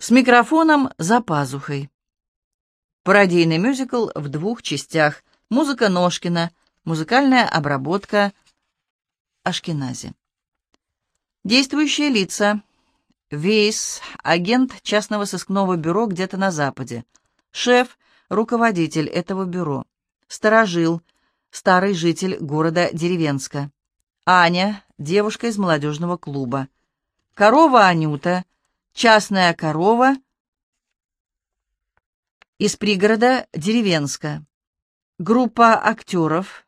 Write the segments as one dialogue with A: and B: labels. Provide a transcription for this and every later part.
A: С микрофоном за пазухой. Пародийный мюзикл в двух частях. Музыка Ножкина, музыкальная обработка Ашкенази. Действующие лица. Вейс, агент частного сыскного бюро где-то на Западе. Шеф, руководитель этого бюро. Сторожил, старый житель города Деревенска. Аня, девушка из молодежного клуба. Корова Анюта, Частная корова из пригорода Деревенска. Группа актеров,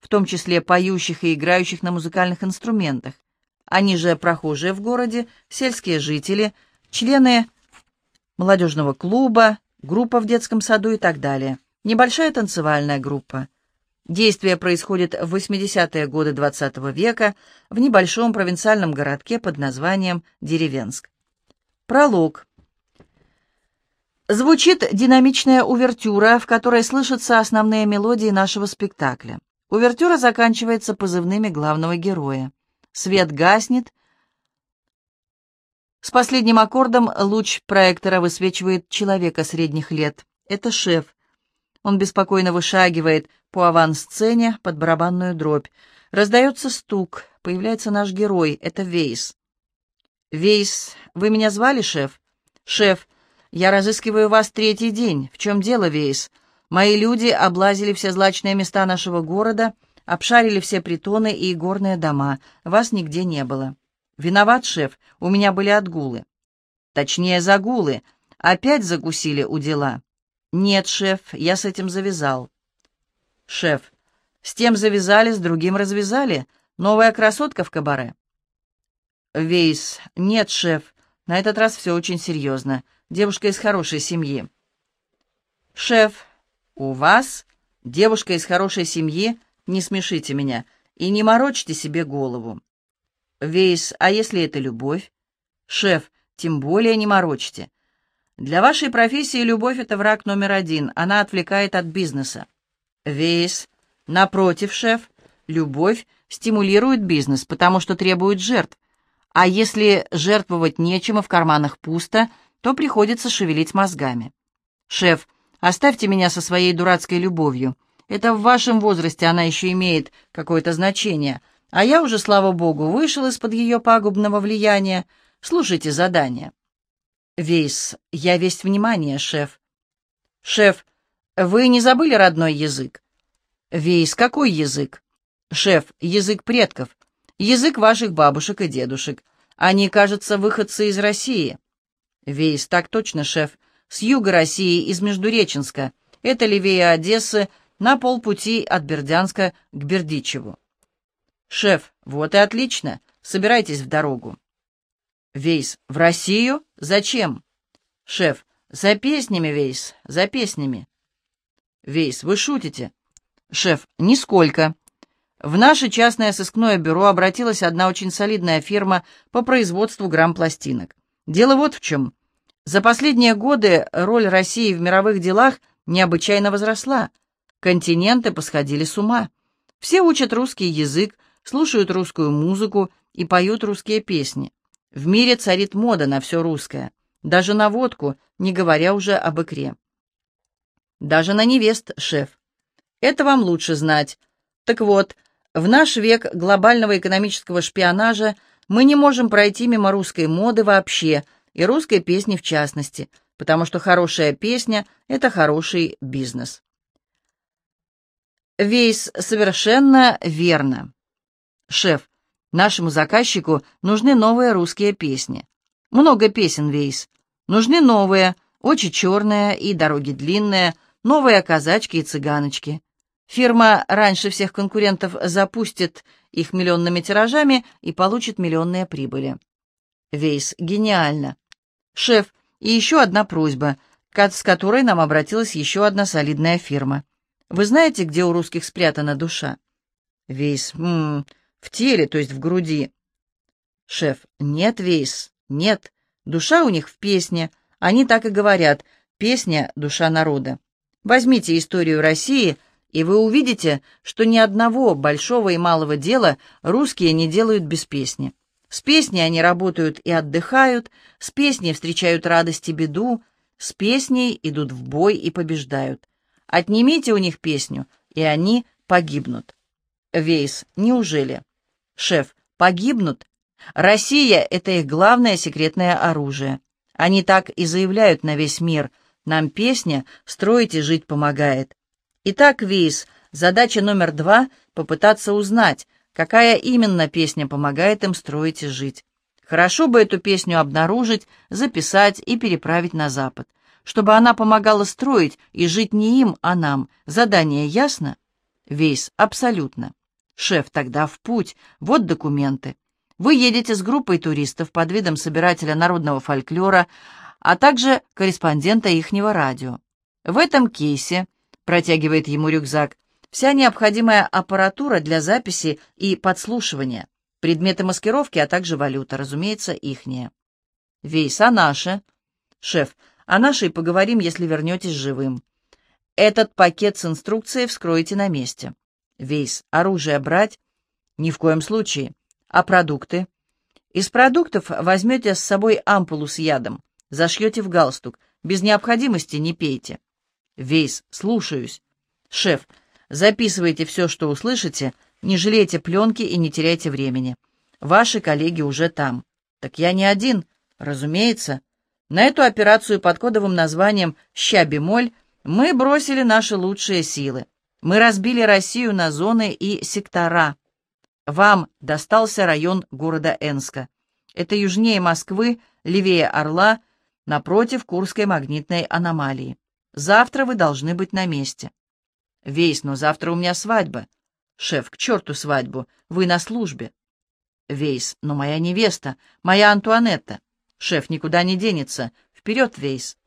A: в том числе поющих и играющих на музыкальных инструментах. Они же прохожие в городе, сельские жители, члены молодежного клуба, группа в детском саду и так далее. Небольшая танцевальная группа. Действие происходит в 80-е годы XX -го века в небольшом провинциальном городке под названием Деревенск. Пролог. Звучит динамичная увертюра, в которой слышатся основные мелодии нашего спектакля. Увертюра заканчивается позывными главного героя. Свет гаснет. С последним аккордом луч проектора высвечивает человека средних лет. Это шеф. Он беспокойно вышагивает по авансцене под барабанную дробь. Раздается стук. Появляется наш герой. Это Вейс. «Вейс, вы меня звали, шеф?» «Шеф, я разыскиваю вас третий день. В чем дело, Вейс? Мои люди облазили все злачные места нашего города, обшарили все притоны и горные дома. Вас нигде не было». «Виноват, шеф, у меня были отгулы». «Точнее, загулы. Опять закусили у дела». «Нет, шеф, я с этим завязал». «Шеф, с тем завязали, с другим развязали. Новая красотка в кабаре». Вейс. Нет, шеф. На этот раз все очень серьезно. Девушка из хорошей семьи. Шеф. У вас? Девушка из хорошей семьи? Не смешите меня. И не морочьте себе голову. Вейс. А если это любовь? Шеф. Тем более не морочьте. Для вашей профессии любовь — это враг номер один. Она отвлекает от бизнеса. Вейс. Напротив, шеф, любовь стимулирует бизнес, потому что требует жертв. А если жертвовать нечем и в карманах пусто, то приходится шевелить мозгами. «Шеф, оставьте меня со своей дурацкой любовью. Это в вашем возрасте она еще имеет какое-то значение, а я уже, слава богу, вышел из-под ее пагубного влияния. Слушайте задание». «Вейс, я весь внимание, шеф». «Шеф, вы не забыли родной язык?» «Вейс, какой язык?» «Шеф, язык предков. Язык ваших бабушек и дедушек. Они, кажется, выходцы из России. Вейс, так точно, шеф. С юга России, из Междуреченска. Это левее Одессы, на полпути от Бердянска к Бердичеву. Шеф, вот и отлично. Собирайтесь в дорогу. Вейс, в Россию? Зачем? Шеф, за песнями, Вейс, за песнями. Вейс, вы шутите? Шеф, нисколько. В наше частное сыскное бюро обратилась одна очень солидная фирма по производству грамм-пластинок. Дело вот в чем. За последние годы роль России в мировых делах необычайно возросла. Континенты посходили с ума. Все учат русский язык, слушают русскую музыку и поют русские песни. В мире царит мода на все русское, даже на водку, не говоря уже об икре. Даже на невест, шеф. Это вам лучше знать. Так вот, в наш век глобального экономического шпионажа мы не можем пройти мимо русской моды вообще и русской песни в частности, потому что хорошая песня — это хороший бизнес. Вейс совершенно верно. Шеф, нашему заказчику нужны новые русские песни. Много песен, Вейс. Нужны новые, очень черные и дороги длинные, новые казачки и цыганочки. Фирма раньше всех конкурентов запустит их миллионными тиражами и получит миллионные прибыли. Вейс, гениально. Шеф, и еще одна просьба, с которой нам обратилась еще одна солидная фирма. Вы знаете, где у русских спрятана душа? Вейс, м -м, в теле, то есть в груди. Шеф, нет, Вейс, нет. Душа у них в песне. Они так и говорят. Песня — душа народа. Возьмите историю России — и вы увидите, что ни одного большого и малого дела русские не делают без песни. С песней они работают и отдыхают, с песней встречают радость и беду, с песней идут в бой и побеждают. Отнимите у них песню, и они погибнут. Вейс, неужели? Шеф, погибнут? Россия — это их главное секретное оружие. Они так и заявляют на весь мир. Нам песня «Строить и жить» помогает. Итак, Вейс, задача номер два — попытаться узнать, какая именно песня помогает им строить и жить. Хорошо бы эту песню обнаружить, записать и переправить на Запад, чтобы она помогала строить и жить не им, а нам. Задание ясно? Вейс, абсолютно. Шеф, тогда в путь. Вот документы. Вы едете с группой туристов под видом собирателя народного фольклора, а также корреспондента ихнего радио. В этом кейсе, протягивает ему рюкзак, вся необходимая аппаратура для записи и подслушивания, предметы маскировки, а также валюта, разумеется, ихняя. Вейс, а наше? Шеф, о нашей поговорим, если вернетесь живым. Этот пакет с инструкцией вскроете на месте. Вейс, оружие брать? Ни в коем случае. А продукты? Из продуктов возьмете с собой ампулу с ядом, зашьете в галстук. Без необходимости не пейте. Вейс, слушаюсь. Шеф, записывайте все, что услышите, не жалейте пленки и не теряйте времени. Ваши коллеги уже там. Так я не один, разумеется. На эту операцию под кодовым названием «Ща-бемоль» мы бросили наши лучшие силы. Мы разбили Россию на зоны и сектора. Вам достался район города Энска. Это южнее Москвы, левее Орла, напротив Курской магнитной аномалии. Завтра вы должны быть на месте. Вейс, но завтра у меня свадьба. Шеф, к черту свадьбу, вы на службе. Вейс, но моя невеста, моя Антуанетта. Шеф никуда не денется. Вперед, Вейс.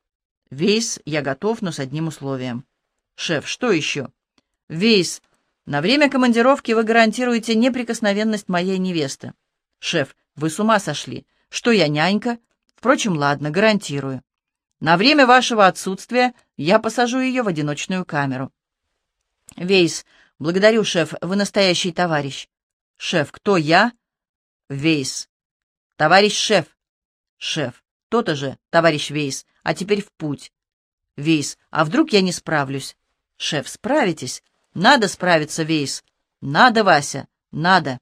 A: Вейс, я готов, но с одним условием. Шеф, что еще? Вейс, на время командировки вы гарантируете неприкосновенность моей невесты. Шеф, вы с ума сошли. Что я, нянька? Впрочем, ладно, гарантирую. На время вашего отсутствия я посажу ее в одиночную камеру. Вейс, благодарю, шеф, вы настоящий товарищ. Шеф, кто я? Вейс. Товарищ шеф. Шеф, то-то же, товарищ Вейс, а теперь в путь. Вейс, а вдруг я не справлюсь? Шеф, справитесь. Надо справиться, Вейс. Надо, Вася, надо.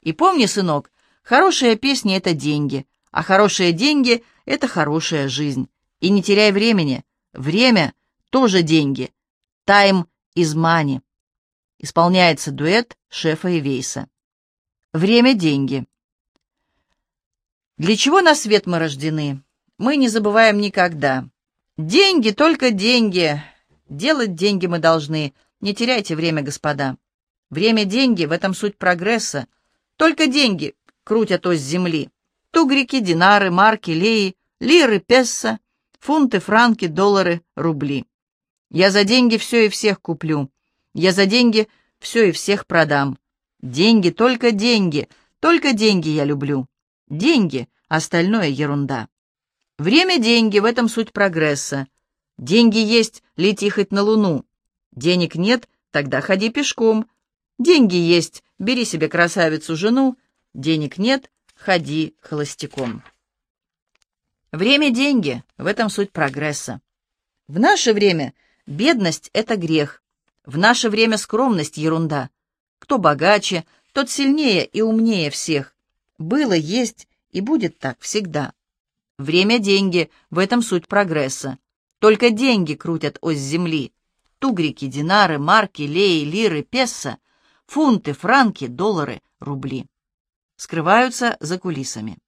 A: И помни, сынок, хорошая песня — это деньги, а хорошие деньги — это хорошая жизнь. И не теряй времени. Время — тоже деньги. Time is money. Исполняется дуэт шефа и Вейса. Время — деньги. Для чего на свет мы рождены? Мы не забываем никогда. Деньги, только деньги. Делать деньги мы должны — не теряйте время, господа. Время — деньги, в этом суть прогресса. Только деньги крутят ось земли. Тугрики, динары, марки, леи, лиры, песса, фунты, франки, доллары, рубли. Я за деньги все и всех куплю. Я за деньги все и всех продам. Деньги, только деньги, только деньги я люблю. Деньги, остальное ерунда. Время — деньги, в этом суть прогресса. Деньги есть, лети хоть на луну. Денег нет, тогда ходи пешком. Деньги есть, бери себе красавицу-жену. Денег нет, ходи холостяком. Время — деньги, в этом суть прогресса. В наше время бедность — это грех. В наше время скромность — ерунда. Кто богаче, тот сильнее и умнее всех. Было, есть и будет так всегда. Время — деньги, в этом суть прогресса. Только деньги крутят ось земли тугрики, динары, марки, леи, лиры, песо, фунты, франки, доллары, рубли. Скрываются за кулисами.